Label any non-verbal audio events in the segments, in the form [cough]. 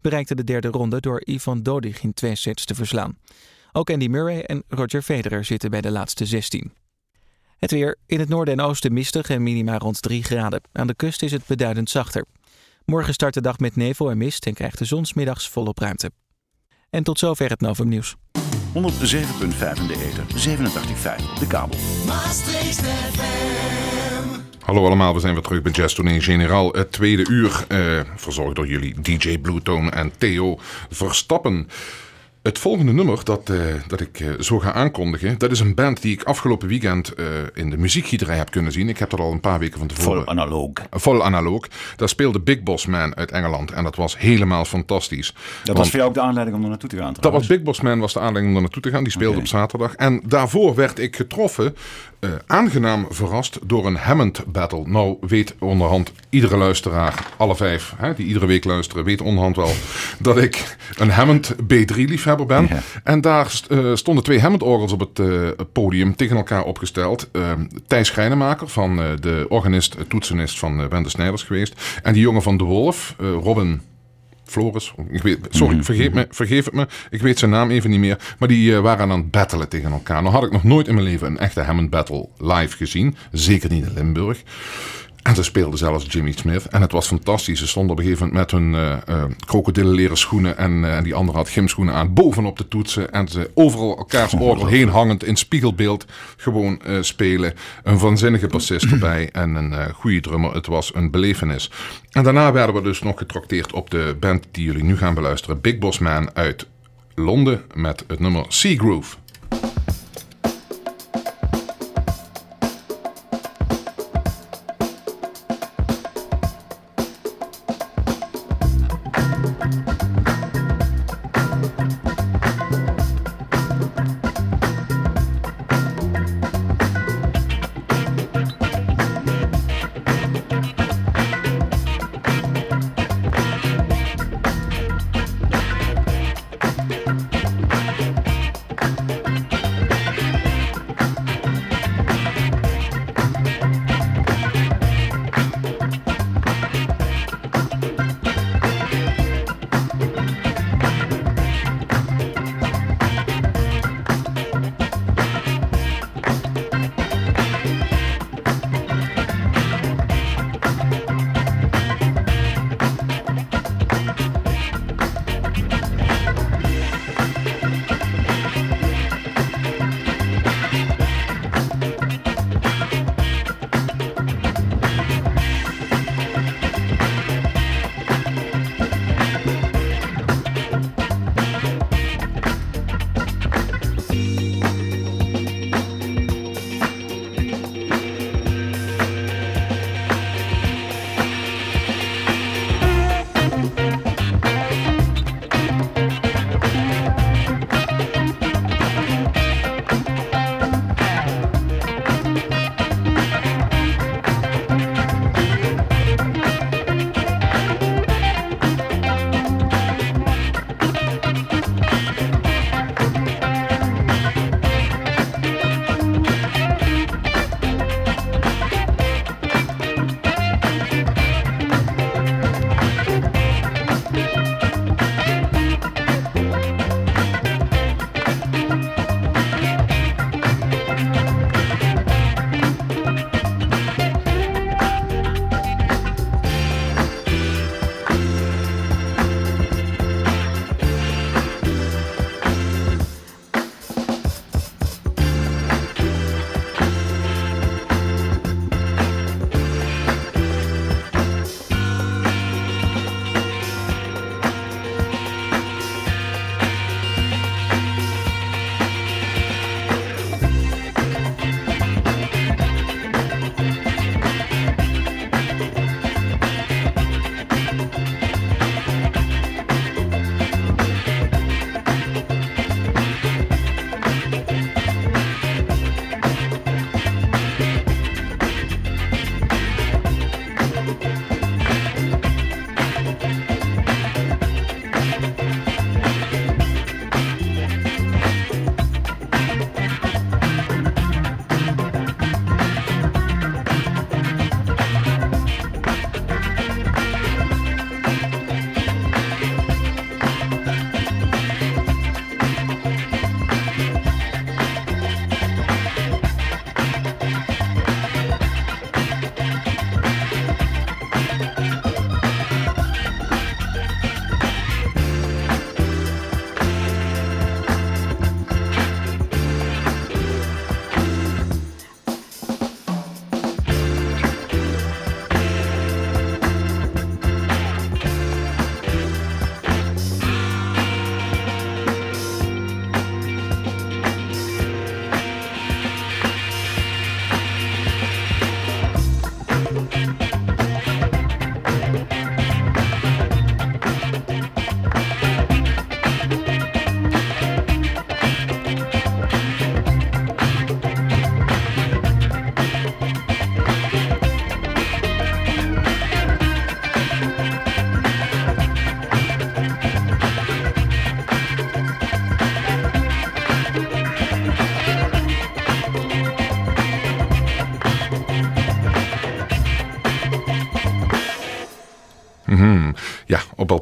bereikte de derde ronde door Ivan Dodig in twee sets te verslaan. Ook Andy Murray en Roger Federer zitten bij de laatste 16. Het weer. In het noorden en oosten mistig en minima rond 3 graden. Aan de kust is het beduidend zachter. Morgen start de dag met nevel en mist en krijgt de zonsmiddags volop ruimte. En tot zover het Novum Nieuws. 107.5 in de ether, 87.5 op de kabel. Maastricht FM. Hallo allemaal, we zijn weer terug bij Jazz Tournee Generaal. Het tweede uur, eh, verzorgd door jullie DJ Bluetone en Theo Verstappen. Het volgende nummer dat, uh, dat ik uh, zo ga aankondigen, dat is een band die ik afgelopen weekend uh, in de muziekgieterij heb kunnen zien. Ik heb dat al een paar weken van tevoren. Vol analoog. Vol analoog. Daar speelde Big Boss Man uit Engeland en dat was helemaal fantastisch. Dat Want, was voor jou ook de aanleiding om er naartoe te gaan? Dat was Big Boss Man was de aanleiding om er naartoe te gaan. Die speelde okay. op zaterdag. En daarvoor werd ik getroffen, aangenaam verrast door een Hammond Battle. Nou weet onderhand iedere luisteraar, alle vijf hè, die iedere week luisteren, weet onderhand wel [laughs] dat ik een Hammond B3 liefhebber ben. Ja. En daar uh, stonden twee Hammond-orgels op het uh, podium tegen elkaar opgesteld. Uh, Thijs Schrijnemaker van de organist, toetsenist van Ben de Snijders geweest. En die jongen van De Wolf, Robin Floris. Ik weet, sorry, Mhm. vergeef, me, vergeef het me. Ik weet zijn naam even niet meer. Maar die uh, waren aan het battelen tegen elkaar. Nou had ik nog nooit in mijn leven een echte Hammond battle live gezien. Zeker niet in Limburg. En ze speelden zelfs Jimmy Smith. En het was fantastisch. Ze stonden op een gegeven moment met hun uh, uh, krokodillenleren schoenen. En uh, die andere had gymschoenen aan. Bovenop de toetsen. En ze overal elkaars [laughs] orgel heen hangend. In spiegelbeeld gewoon spelen. Een waanzinnige bassist [clears throat] erbij. En een goede drummer. Het was een belevenis. En daarna werden we dus nog getrakteerd op de band die jullie nu gaan beluisteren. Big Boss Man uit Londen. Met het nummer Sea Groove.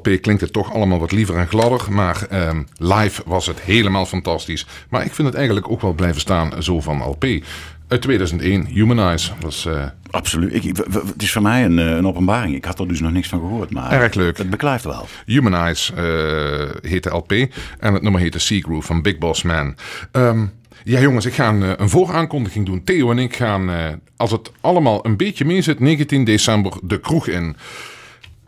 LP klinkt het toch allemaal wat liever en gladder. Maar ehm, live was het helemaal fantastisch. Maar ik vind het eigenlijk ook wel blijven staan zo van LP. Uit 2001, Humanize. was uh, Absoluut. Ik, het is voor mij een, eh, een openbaring. Ik had er dus nog niks van gehoord. Maar erg leuk. Het beklijft wel. Humanize uh, heet de LP. En het nummer heet The Sea Groove van Big Boss Man. Um, ja, jongens, ik ga een, een vooraankondiging doen. Theo en ik gaan, uh, als het allemaal een beetje mee zit, 19 december de kroeg in.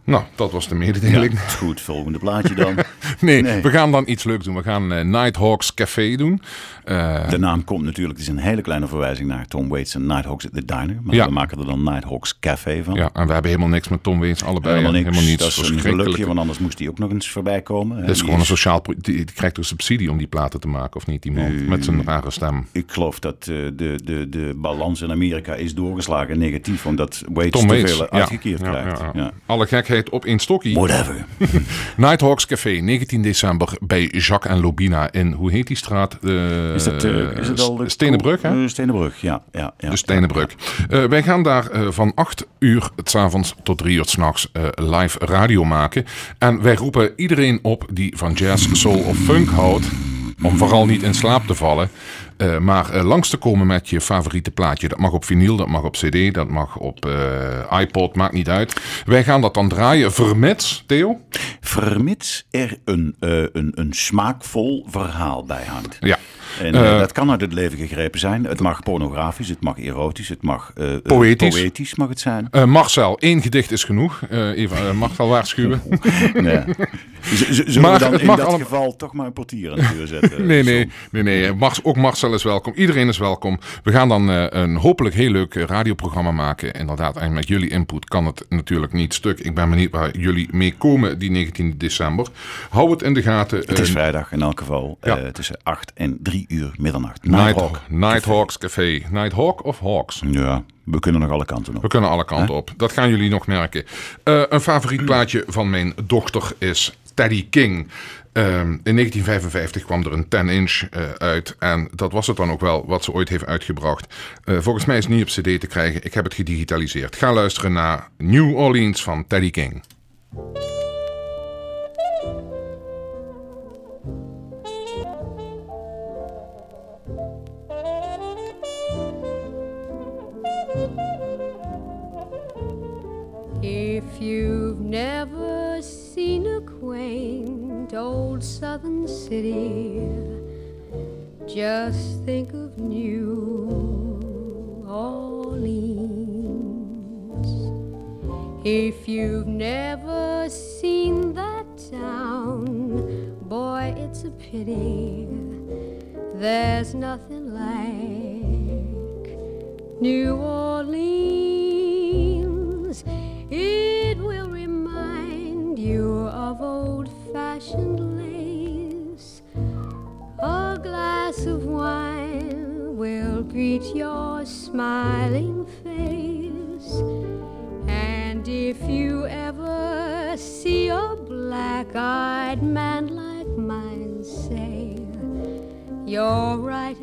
Nou, dat was de mededeling. Ja, goed, volgende plaatje dan. [laughs] nee, we gaan dan iets leuks doen. We gaan uh, Nighthawks Café doen. Uh, de naam komt natuurlijk, het is een hele kleine verwijzing naar Tom Waits en Nighthawks at the Diner. Maar ja. we maken er dan Nighthawks Café van. Ja, en we hebben helemaal niks met Tom Waits, allebei. Helemaal niks. Helemaal niets. Dat is een gelukje, want anders moest hij ook nog eens voorbij komen. Dat is gewoon een sociaal... Die, die krijgt een subsidie om die platen te maken, of niet, die man? Uh, met zijn rare stem. Ik geloof dat uh, de, de, de balans in Amerika is doorgeslagen negatief, omdat Waits Tom te Waits. veel uitgekeerd ja, krijgt. Ja, Alle gekheid op één stokje. Whatever. [laughs] Nighthawks Café, 19 december bij Jacques en Lobina in, hoe heet die straat? Is dat, uh, is het al de Stenenbrug, hè? Stenenbrug, ja. ja, ja de Stenenbrug. Ja. wij gaan daar van 8 uur s avonds tot 3 uur s'nachts live radio maken. En wij roepen iedereen op die van jazz, soul of funk houdt, om vooral niet in slaap te vallen. Uh, maar uh, langs te komen met je favoriete plaatje. Dat mag op vinyl, dat mag op cd, dat mag op uh, iPod, maakt niet uit. Wij gaan dat dan draaien, vermits, Theo? Vermits er een, een, een smaakvol verhaal bij hangt. Ja. En uh, dat kan uit het leven gegrepen zijn. Het mag pornografisch, het mag erotisch, het mag uh, poëtisch. poëtisch mag het zijn. Uh, Marcel, één gedicht is genoeg. even Marcel waarschuwen. [laughs] nee. Zullen maar we dan in dat geval toch maar een portier aan de deur zetten? [laughs] nee, nee, nee, nee. Ook Marcel is welkom. Iedereen is welkom. We gaan dan een hopelijk heel leuk radioprogramma maken. Inderdaad, en met jullie input kan het natuurlijk niet stuk. Ik ben benieuwd waar jullie mee komen die 19 december. Hou het in de gaten. Het is vrijdag in elk geval. Ja. tussen 8 en 3 uur middernacht. Nighthawk. Nighthawks Café. Nighthawk of Hawks? Ja, we kunnen nog alle kanten op. We kunnen alle kanten op. Dat gaan jullie nog merken. Uh, een favoriet plaatje van mijn dochter is Teddy King. Um, in 1955 kwam er een 10-inch uh, uit. En dat was het dan ook wel wat ze ooit heeft uitgebracht. Uh, volgens mij is het niet op CD te krijgen. Ik heb het gedigitaliseerd. Ga luisteren naar New Orleans van Teddy King. If you've never seen a quaint old southern city, just think of New Orleans. If you've never seen that town, boy, it's a pity. There's nothing like New Orleans. Greet your smiling face. And if you ever see a black eyed man like mine, say, You're right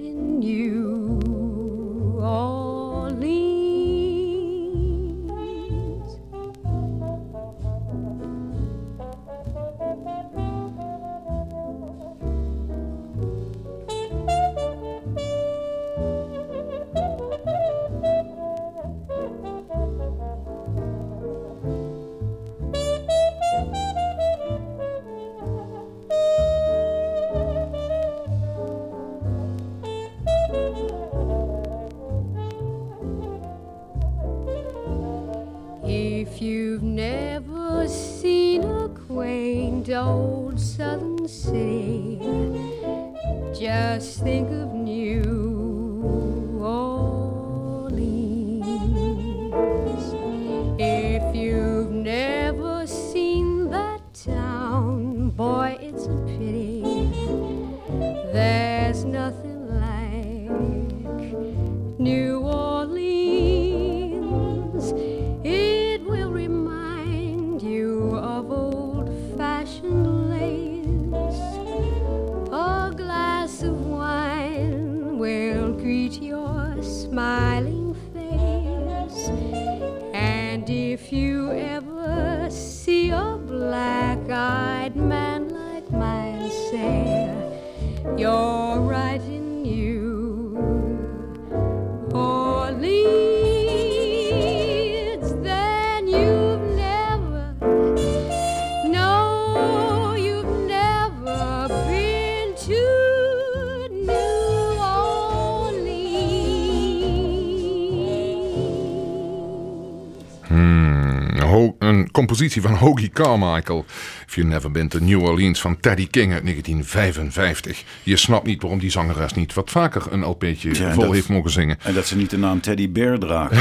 compositie van Hoagie Carmichael. If You Never Been to New Orleans van Teddy King uit 1955. Je snapt niet waarom die zangeres niet wat vaker een LP'tje Ja, vol dat- heeft mogen zingen. En dat ze niet de naam Teddy Bear dragen.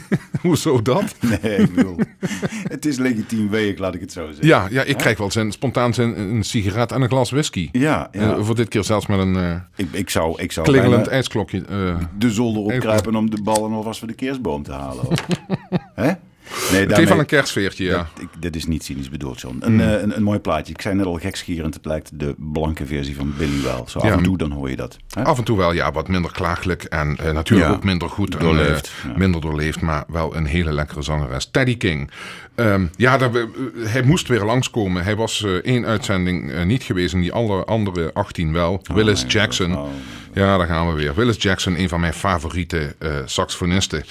[laughs] Hoezo dat? [laughs] Nee, ik bedoel, het is legitiem week, laat ik het zo zeggen. Ja, ja ik krijg wel zin, spontaan zin een sigaret en een glas whisky. Ja, ja. Eh, voor dit keer zelfs met een eh, ik, ik zou, ik zou klingelend ijsklokje. eh, de zolder opkruipen om de ballen alvast voor de kerstboom te halen. [laughs] Hè? Nee, het heeft daarmee- wel een kerstfeertje, ja. Dat- ik, dit is niet cynisch bedoeld, John. Een, eh, een, een mooi plaatje. Ik zei net al gekschierend. Het lijkt de blanke versie van Billy wel. Zo af Ja. en toe dan hoor je dat. Hè? Af en toe wel, ja, wat minder klaaglijk en eh, natuurlijk Ja, ook minder goed. en, doorleefd, eh, ja. Minder doorleefd, maar wel een hele lekkere zangeres. Teddy King. Ehm, ja, daar, eh, hij moest weer langskomen. Hij was eh, één uitzending eh, niet geweest en die alle andere 18 wel. Willis mijn Jackson. Oh. Ja, daar gaan we weer. Willis Jackson, een van mijn favoriete eh, saxofonisten.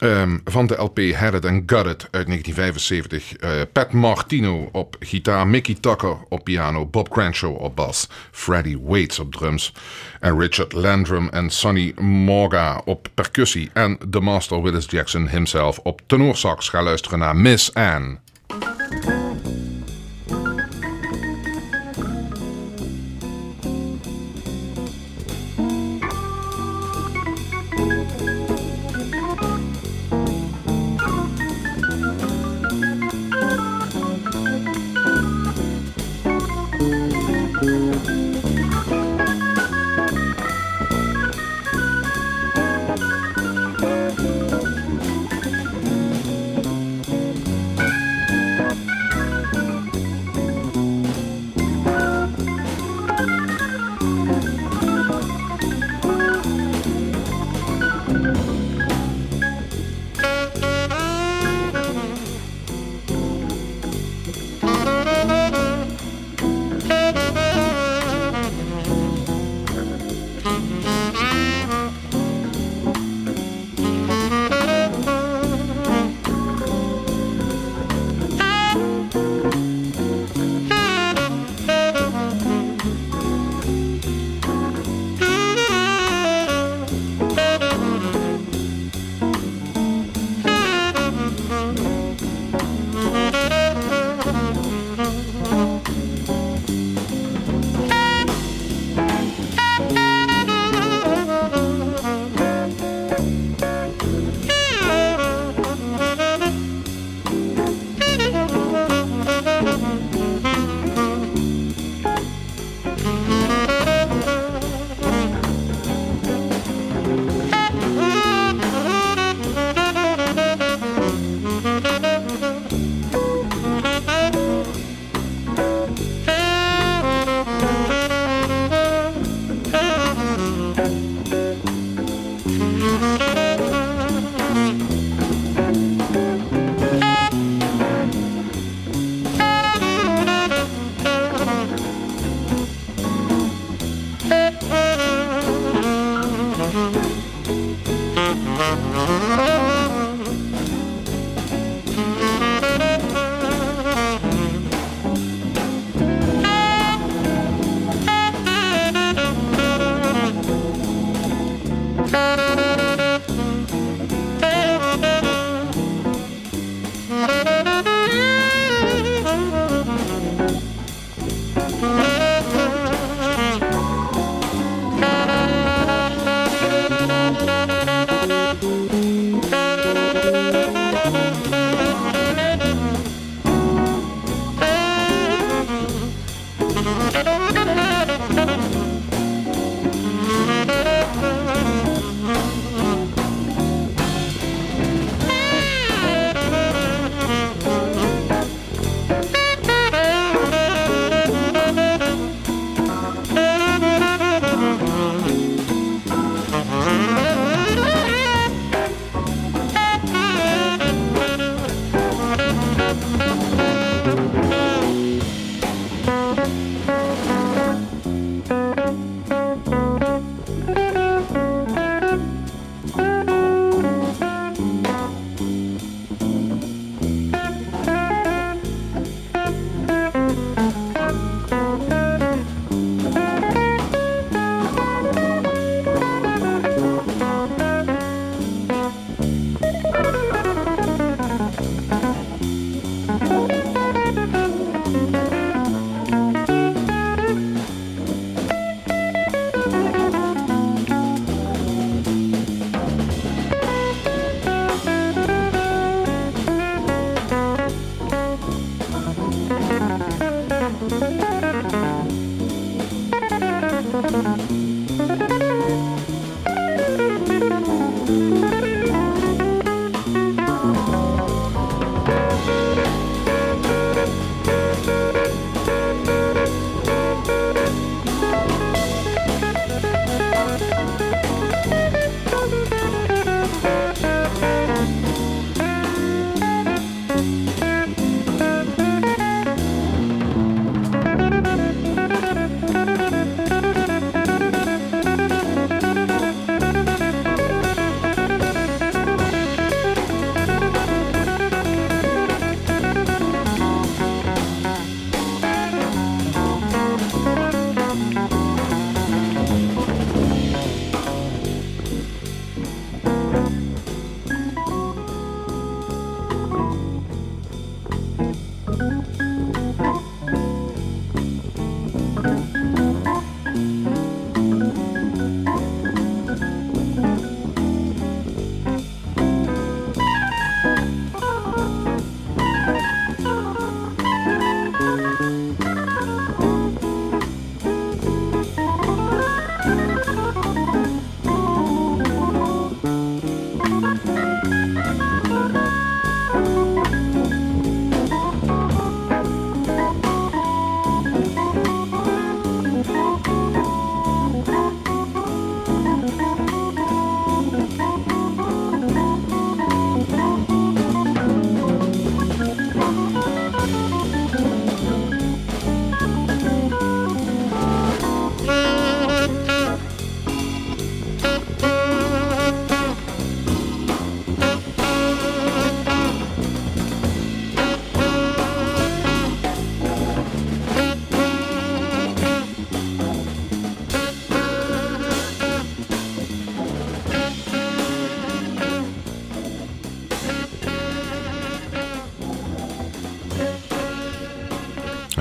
Ehm, van de LP Had and Got It uit 1975. Eh, Pat Martino op gitaar, Mickey Tucker op piano, Bob Cranshaw op bas, Freddie Waits op drums en Richard Landrum en Sonny Morga op percussie en de master Willis Jackson himself op tenorsax. Ga luisteren naar Miss Anne.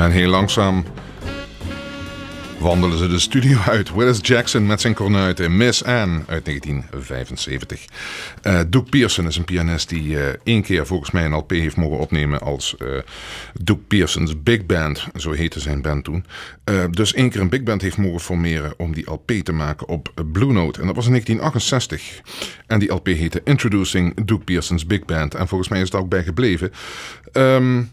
En heel langzaam wandelen ze de studio uit. Willis Jackson met zijn kornuiten. Miss Anne uit 1975. Uh, Doug Pearson is een pianist die uh, één keer volgens mij een LP heeft mogen opnemen als uh, Doug Pearson's Big Band. Zo heette zijn band toen. dus één keer een big band heeft mogen formeren om die LP te maken op Blue Note. En dat was in 1968. En die LP heette Introducing Doug Pearson's Big Band. En volgens mij is het ook bij gebleven. Um,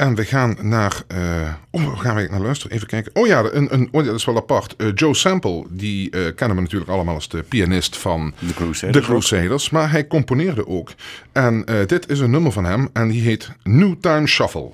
en we gaan naar. Uh, oh, gaan we naar luisteren? Even kijken. Oh ja, een, een, oh ja dat is wel apart. Uh, Joe Sample, die uh, kennen we natuurlijk allemaal als de pianist van The Crusaders. The Crusaders maar hij componeerde ook. En dit is een nummer van hem en die heet New Time Shuffle.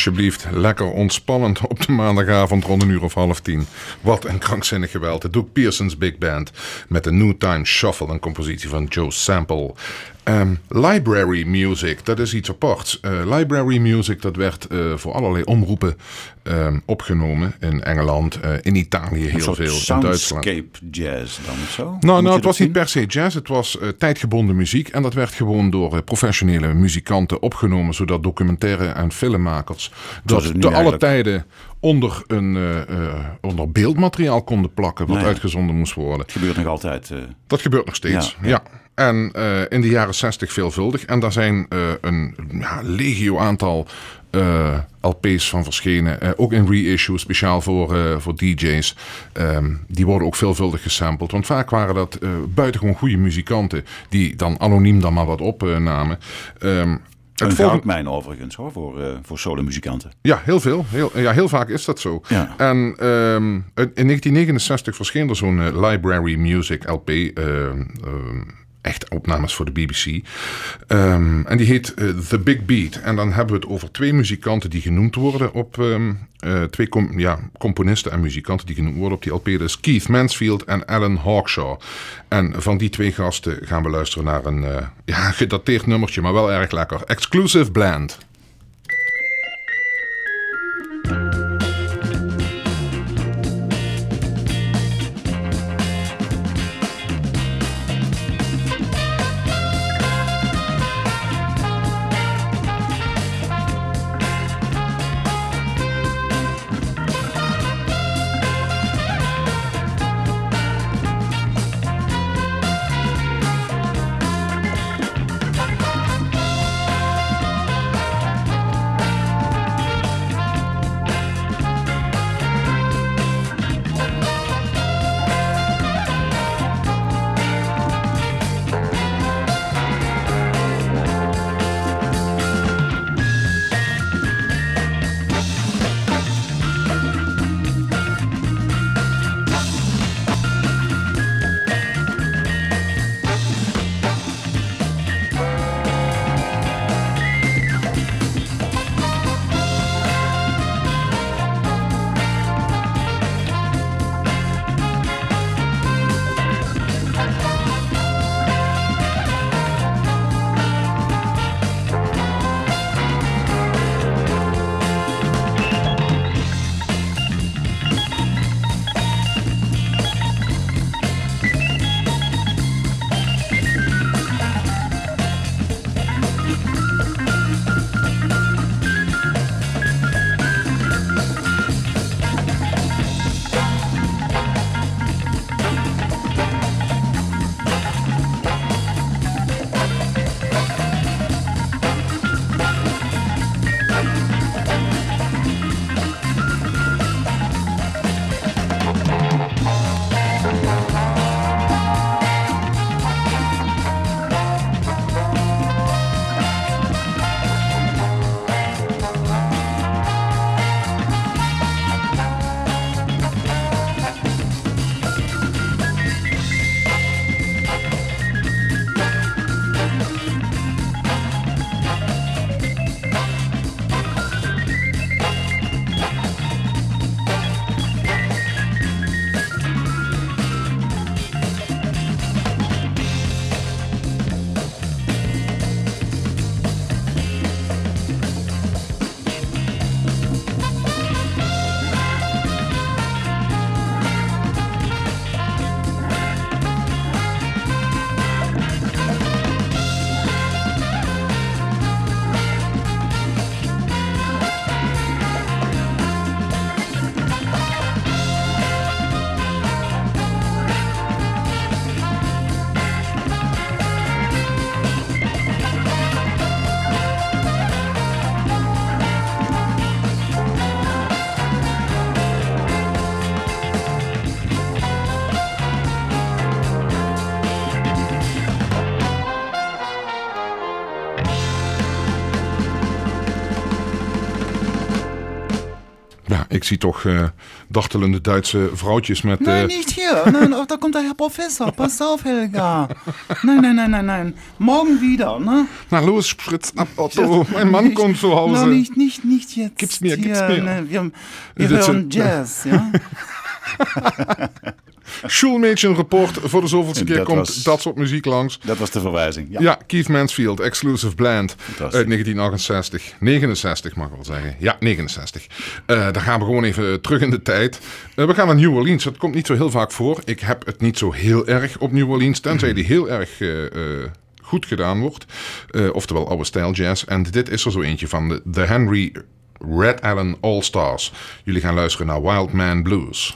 Alsjeblieft. Lekker ontspannend op de maandagavond rond een uur of half tien. Wat een krankzinnig geweld. Het doet Pearson's Big Band met de New Time Shuffle, een compositie van Joe Sample. Um, library music, dat is iets aparts. Uh, library music, dat werd uh, voor allerlei omroepen um, opgenomen. In Engeland, uh, in Italië heel veel, in Duitsland. Jazz dan zo? Nou, nou het was zien? niet per se jazz. Het was tijdgebonden muziek. En dat werd gewoon door professionele muzikanten opgenomen. Zodat documentaire en filmmakers dat te alle tijden onder, een, onder beeldmateriaal konden plakken. Wat nou ja. uitgezonden moest worden. Het gebeurt nog altijd. Dat gebeurt nog steeds, ja. ja. En uh, in de jaren 60 veelvuldig. En daar zijn een ja, legio aantal LP's van verschenen. ook in reissue, speciaal voor, voor DJ's. Um, die worden ook veelvuldig gesampled. Want vaak waren dat buitengewoon goede muzikanten. Die dan anoniem dan maar wat opnamen. Um, een goudmijn overigens hoor, voor, uh, voor solo-muzikanten. Ja, heel veel. Heel, ja, heel vaak is dat zo. Ja. En um, in 1969 verscheen er zo'n uh, Library Music LP. Uh, echt opnames voor de BBC. Ehm, en die heet uh, The Big Beat. En dan hebben we het over twee muzikanten die genoemd worden op... Um, uh, twee ja, componisten en muzikanten die genoemd worden op die LP. Keith Mansfield en Alan Hawkshaw. En van die twee gasten gaan we luisteren naar een uh, ja, gedateerd nummertje, maar wel erg lekker. Exclusive Blend. Zie toch eh, dartelende Duitse vrouwtjes met... Nein, eh, nicht hier. Nein, oh, da kommt der Herr Professor. [laughs] Pass auf, Helga. Nein, nein, nein, nein, nein. Morgen wieder, ne? na los, spritz ab, [laughs] Otto. Mein Mann kommt zu Hause. No, nicht, nicht, nicht jetzt. Gib's mir, gib's mir. Ne, wir wir hören Jazz, ja? [laughs] Schulmädchenrapport. Voor de zoveelste keer Dat komt was- dat soort muziek langs. Dat was de verwijzing. Ja. Ja, Keith Mansfield, Exclusive Blend uit 1968. 69 mag ik wel zeggen. Ja, 69. Eh dan gaan we gewoon even terug in de tijd. Eh, we gaan naar New Orleans. Dat komt niet zo heel vaak voor. Ik heb het niet zo heel erg op New Orleans. Tenzij die heel erg eh, eh, goed gedaan wordt. Oftewel oude style jazz. En dit is er zo eentje van de, de Henry Red Allen All Stars. Jullie gaan luisteren naar Wild Man Blues.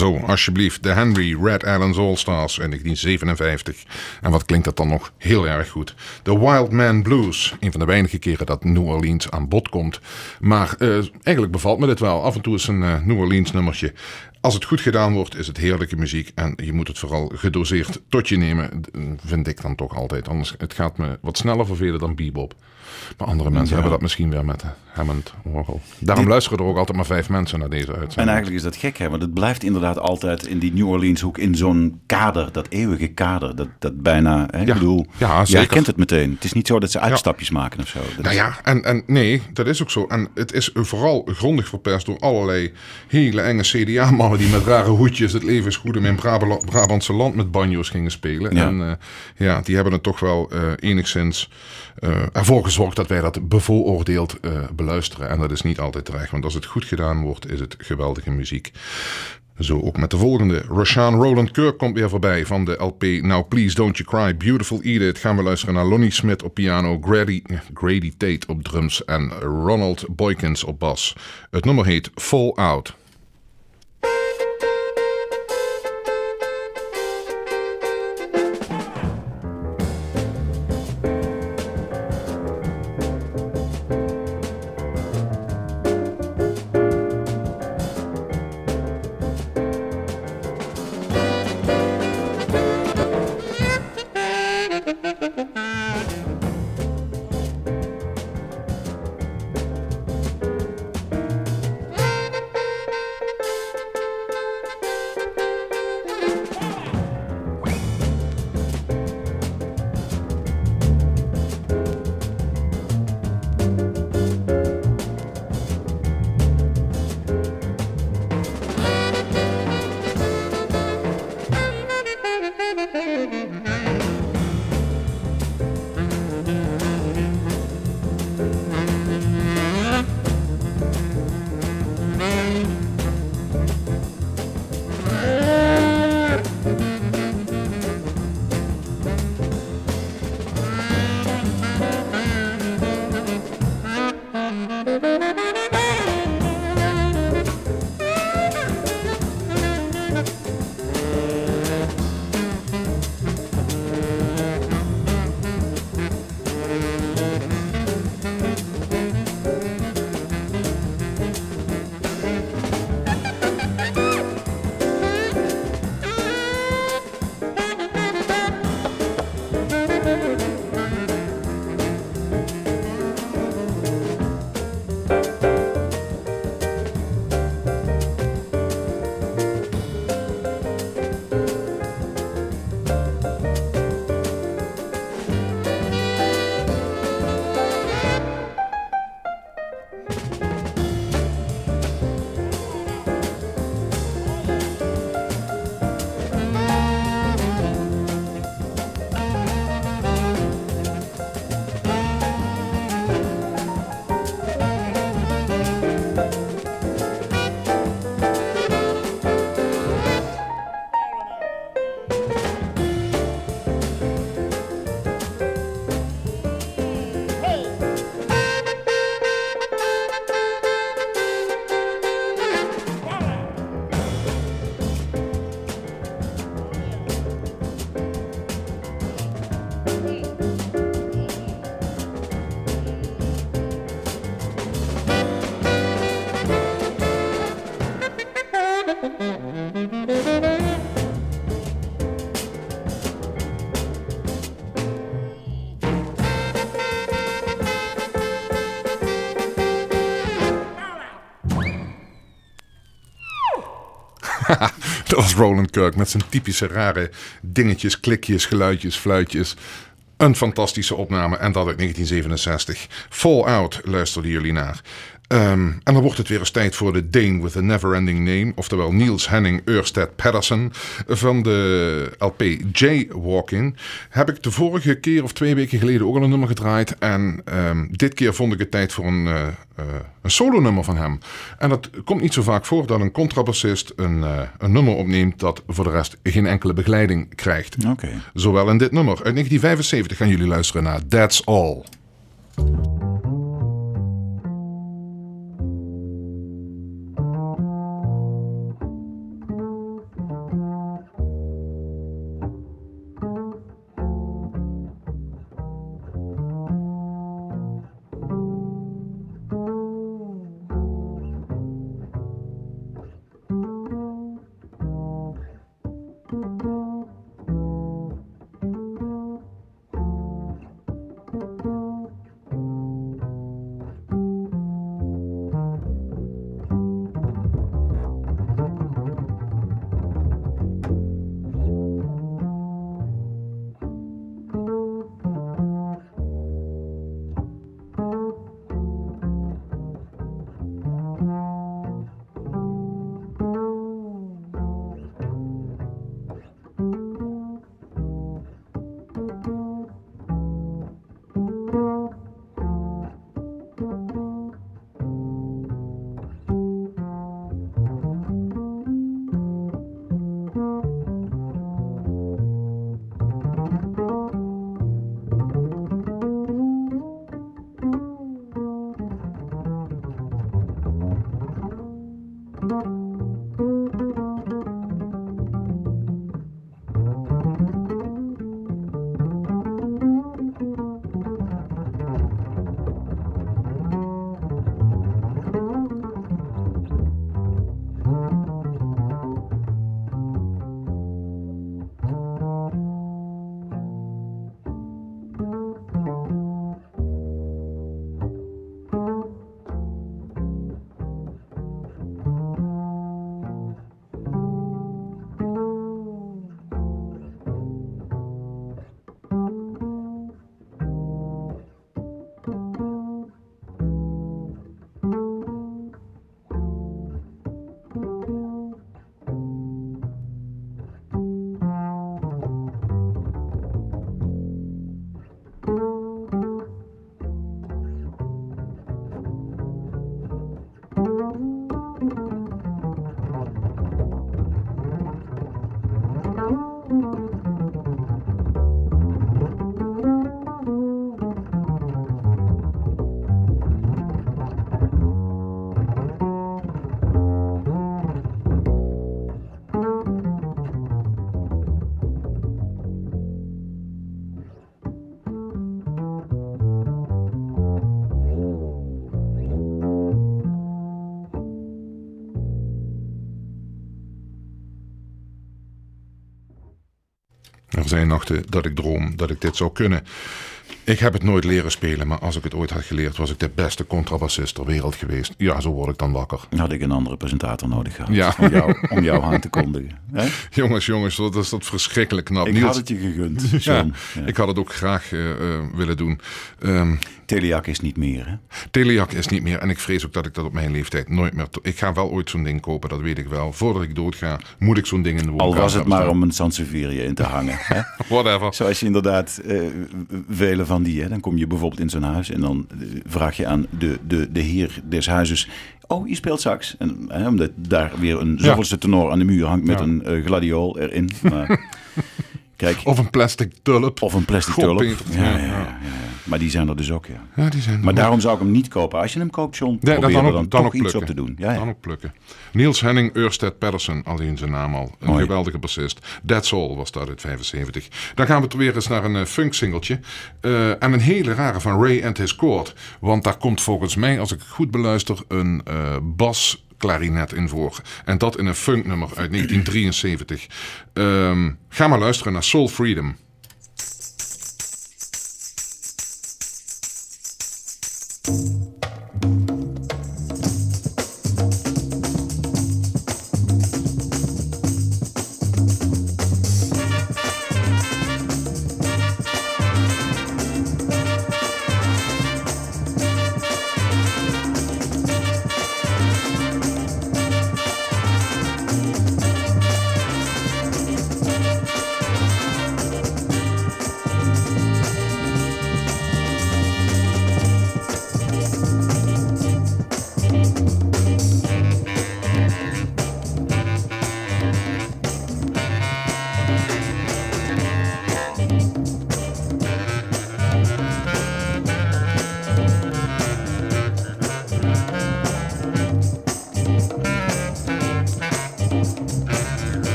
Zo, alsjeblieft. De Henry Red Allen's All Stars in 1957. En wat klinkt dat dan nog heel erg goed. The Wild Man Blues. Een van de weinige keren dat New Orleans aan bod komt. Maar eh, eigenlijk bevalt me dit wel. Af en toe is een uh, New Orleans nummertje. Als het goed gedaan wordt, is het heerlijke muziek. En je moet het vooral gedoseerd tot je nemen. Vind ik dan toch altijd. Anders het gaat me wat sneller vervelen dan bebop. Maar andere mensen Ja. hebben dat misschien weer met Hammond orgel. Daarom luisteren er ook altijd maar vijf mensen naar deze uitzending. En eigenlijk is dat gek, hè? Want het blijft inderdaad altijd in die New Orleans hoek, in zo'n kader, dat eeuwige kader, dat, dat bijna, hè? Ja. ik bedoel, Ja, je herkent het meteen. Het is niet zo dat ze uitstapjes maken of zo. Dat Nou ja, en, en nee, dat is ook zo. En het is vooral grondig verpest door allerlei hele enge CDA-mannen die met rare hoedjes het leven is goed in Brabantse land met banjo's gingen spelen. Ja. En eh, ja, die hebben het toch wel eh, enigszins eh, ervoor gezorgd dat wij dat bevooroordeeld eh, beluisteren. En dat is niet altijd terecht, want als het goed gedaan wordt, is het geweldige muziek. Zo ook met de volgende. Rashaan Roland Kirk komt weer voorbij van de LP Now Please Don't You Cry. Beautiful Edith. Gaan we luisteren naar Lonnie Smith op piano, Grady, Grady Tate op drums en Ronald Boykins op bas. Het nummer heet Fall Out. Was Roland Kirk met zijn typische rare dingetjes, klikjes, geluidjes, fluitjes. Een fantastische opname en dat uit 1967. Fallout luisterden jullie naar. Ehm, en dan wordt het weer eens tijd voor de Dane with a Neverending Name. Oftewel Niels Henning Ørsted Pedersen van de LP Jaywalking. Heb ik de vorige keer of twee weken geleden ook al een nummer gedraaid. En ehm, dit keer vond ik het tijd voor een, eh, een solo nummer van hem. En dat komt niet zo vaak voor dat een contrabassist een, eh, een nummer opneemt dat voor de rest geen enkele begeleiding krijgt. Oké. Zowel in dit nummer. Uit 1975 gaan jullie luisteren naar That's All. Zijn nachten dat ik droom dat ik dit zou kunnen. Ik heb het nooit leren spelen, maar als ik het ooit had geleerd, was ik de beste contrabassist ter wereld geweest. Ja, zo word ik dan wakker. Had ik een andere presentator nodig gehad. Ja. Om, jou, om jou aan te kondigen. [laughs] Hè? Jongens, jongens, dat is dat verschrikkelijk knap. Ik Niels, had het je gegund, [laughs] ja, ik had het ook graag eh, eh, willen doen. Ehm Teliak is niet meer, hè? Telejak is niet meer en ik vrees ook dat ik dat op mijn leeftijd nooit meer... Ik ga wel ooit zo'n ding kopen, dat weet ik wel. Voordat ik doodga, moet ik zo'n ding in de Al woonkamer was het maar om een Sansevieria in te hangen. Hè? [laughs] Whatever. Zoals je inderdaad, vele van die, hè, dan kom je bijvoorbeeld in zo'n huis en dan eh, vraag je aan de, de, de heer des huizes. Oh, je speelt sax. En, hè, omdat daar weer een zoveelste tenor aan de muur hangt met Ja. een eh, gladiool erin. Maar, [laughs] kijk, Of een plastic tulp. of een plastic God, tulp. Peter. Ja. ja. Maar die zijn er dus ook, ja. Ja, die zijn Maar daarom zou ik hem niet kopen. Als je hem koopt, John, Ja, probeer dan ook- dan, dan toch ook iets op te doen. Ja, ja. Dan ook plukken. Niels Henning Ørsted Pedersen, alleen zijn naam al. Een Mooi. geweldige bassist. That's All was dat uit 75. Dan gaan we weer eens naar een eh, funk singeltje. Eh, en een hele rare van Ray and His Court. Want daar komt volgens mij, als ik goed beluister, een eh bas klarinet in voor. En dat in een funknummer uit [clears throat] 1973. Ehm, ga maar luisteren naar Soul Freedom.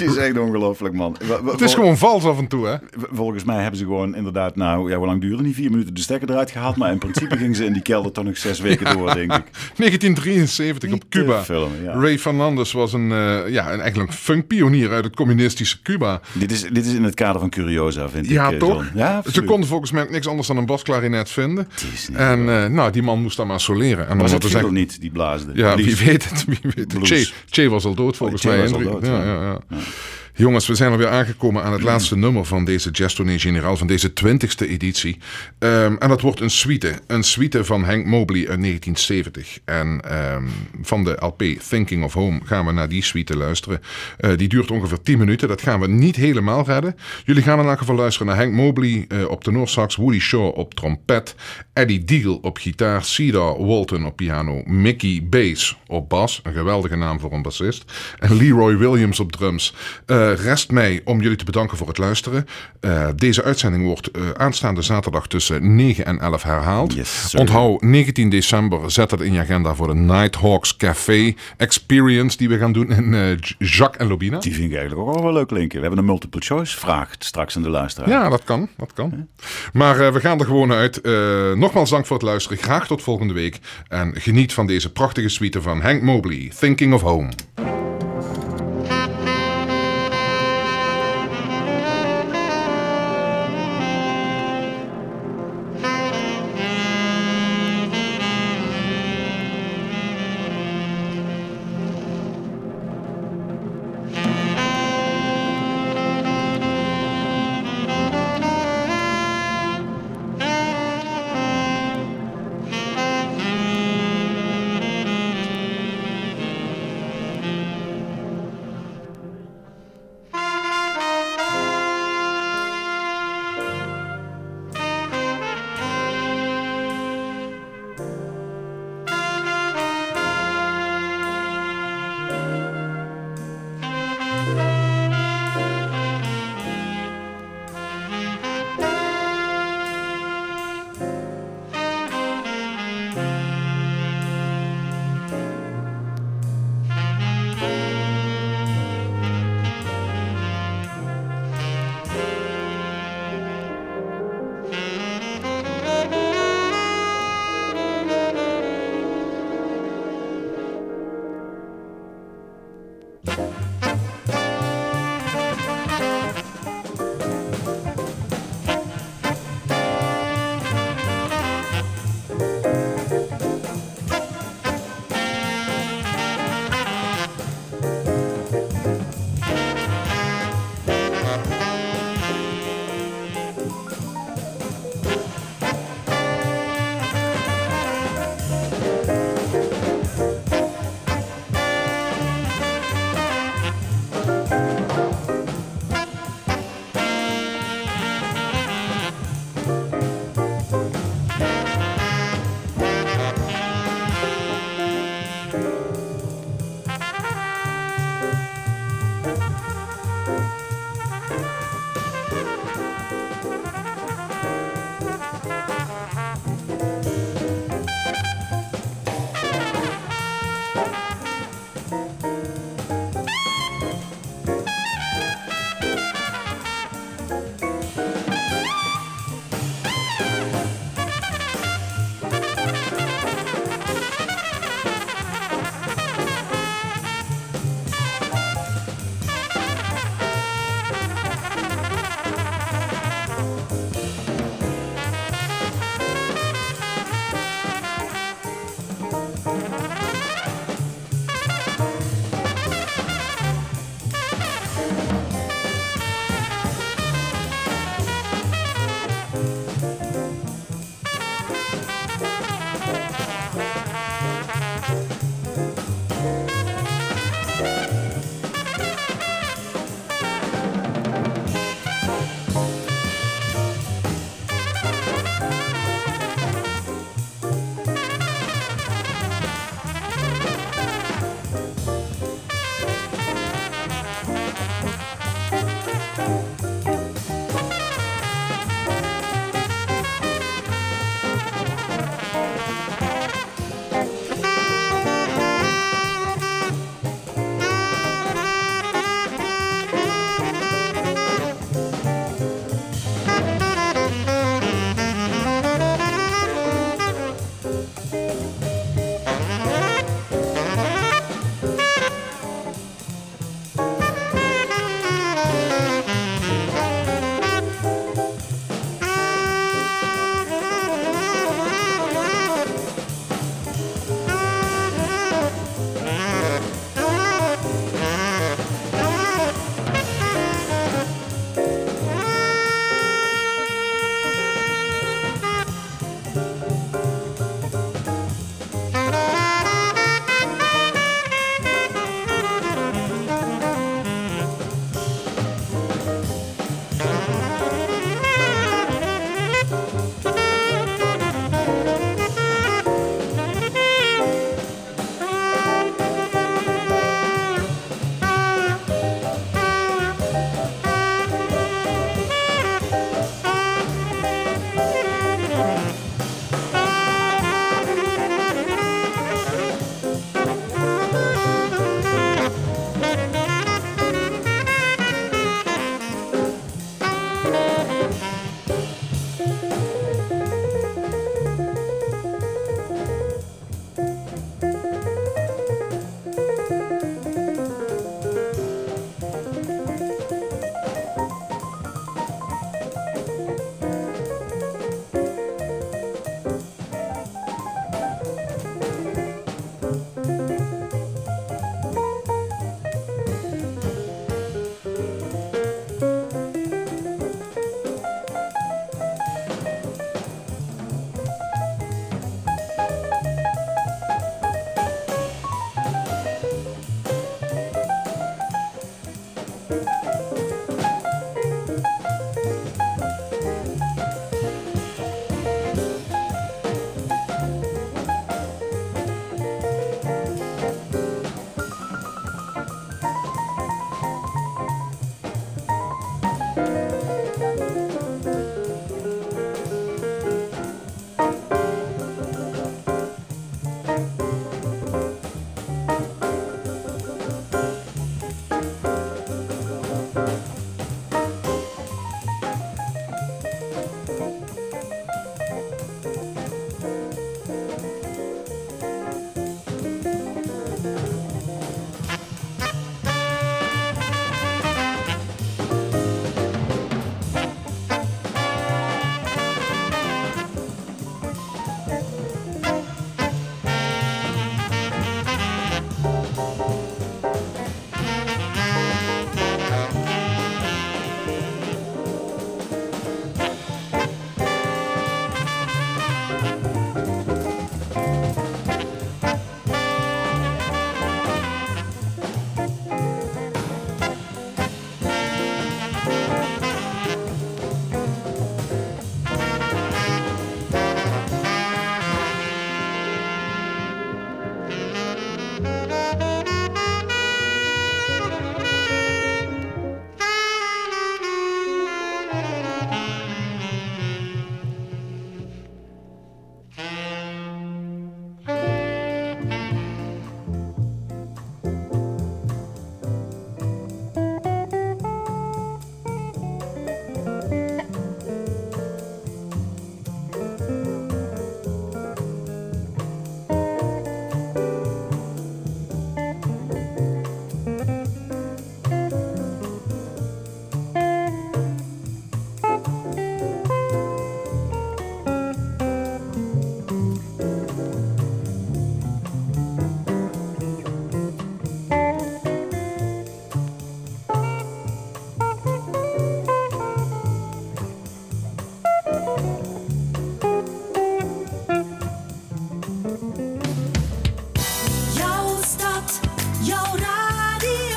Het is echt ongelooflijk, man. Het is gewoon vals af en toe, hè? Volgens mij hebben ze gewoon inderdaad, nou, ja, hoe lang duurde die? Vier minuten de stekker eruit gehaald. Maar in principe gingen ze in die kelder toch nog zes weken door, denk ik. 1973 op Niet Cuba. ja. Ray Fernandez was een, eh, ja, een eigenlijk funkpionier uit het communistische Cuba. Dit is, dit is in het kader van Curiosa, vind ik. Ja, eh, toch? Ja, Ze absoluut. konden volgens mij niks anders dan een basklarinet vinden. En eh, nou, die man moest dan maar soleren. En Was het gezegd- niet, die blaasde? Ja, wie weet het. Wie weet het. Che, che was al dood volgens Che mij. was al Hendrik. dood, ja, ja. Jongens, we zijn alweer aangekomen aan het laatste nummer van deze Jazz Tournee Generaal, van deze twintigste editie. Ehm, en dat wordt een suite. Een suite van Hank Mobley uit 1970. En ehm, van de LP Thinking of Home gaan we naar die suite luisteren. Eh, die duurt ongeveer 10 minuten. Dat gaan we niet helemaal redden. Jullie gaan in elk geval luisteren naar Hank Mobley eh, op tenorsax, Woody Shaw op trompet, Eddie Deagle op gitaar, Cedar Walton op piano, Mickey Bass op bas, een geweldige naam voor een bassist, en Leroy Williams op drums. Eh, rest mij om jullie te bedanken voor het luisteren. Eh, deze uitzending wordt eh, aanstaande zaterdag tussen 9 en 11 herhaald. Yes. Onthoud 19 december, zet dat in je agenda voor de Nighthawks Café Experience die we gaan doen in eh, Jacques en Lobina. Die vind ik eigenlijk ook wel wel leuk, Linken. We hebben een multiple choice vraag straks aan de luisteraar. Ja, dat kan. Dat kan. Maar eh, we gaan er gewoon uit. Eh, nogmaals dank voor het luisteren. Graag tot volgende week. En geniet van deze prachtige suite van Hank Mobley, Thinking of Home.